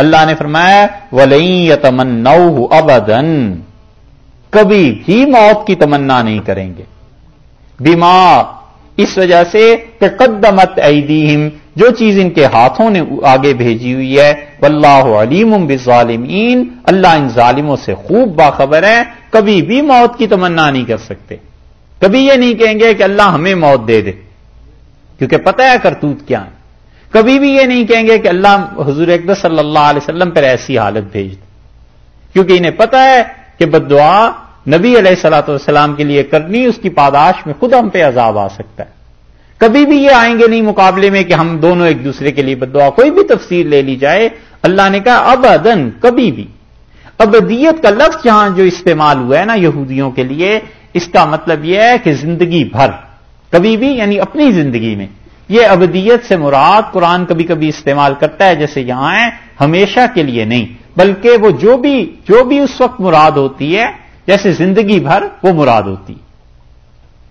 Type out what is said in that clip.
اللہ نے فرمایا ولی تمن ابدن کبھی بھی موت کی تمنا نہیں کریں گے۔ بیمار اس وجہ سے کہ قدمت ایدیہم جو چیز ان کے ہاتھوں نے آگے بھیجی ہوئی ہے واللہ علیم بالظالمین اللہ ان ظالموں سے خوب باخبر ہے کبھی بھی موت کی تمنا نہیں کر سکتے۔ کبھی یہ نہیں کہیں گے کہ اللہ ہمیں موت دے دے، کیونکہ پتہ ہے کرتوت کیا ہے کبھی بھی یہ نہیں کہیں گے کہ اللہ حضور اقدر صلی اللہ علیہ وسلم پر ایسی حالت بھیج دے۔ کیونکہ انہیں پتا ہے کہ بد دعا نبی علیہ السلاۃ والسلام کے لیے کرنی، اس کی پاداش میں خود ہم پہ عذاب آ سکتا ہے۔ کبھی بھی یہ آئیں گے نہیں مقابلے میں کہ ہم دونوں ایک دوسرے کے لیے بد دعا کوئی بھی تفسیر لے لی جائے، اللہ نے کہا اب ادن کبھی بھی۔ ابدیت کا لفظ جہاں جو استعمال ہوا ہے نا یہودیوں کے لیے، اس کا مطلب یہ ہے کہ زندگی بھر، کبھی بھی یعنی اپنی زندگی میں۔ یہ ابدیت سے مراد قرآن کبھی کبھی استعمال کرتا ہے، جیسے یہاں ہے، ہمیشہ کے لیے نہیں، بلکہ وہ جو بھی جو بھی اس وقت مراد ہوتی ہے، جیسے زندگی بھر وہ مراد ہوتی ہے۔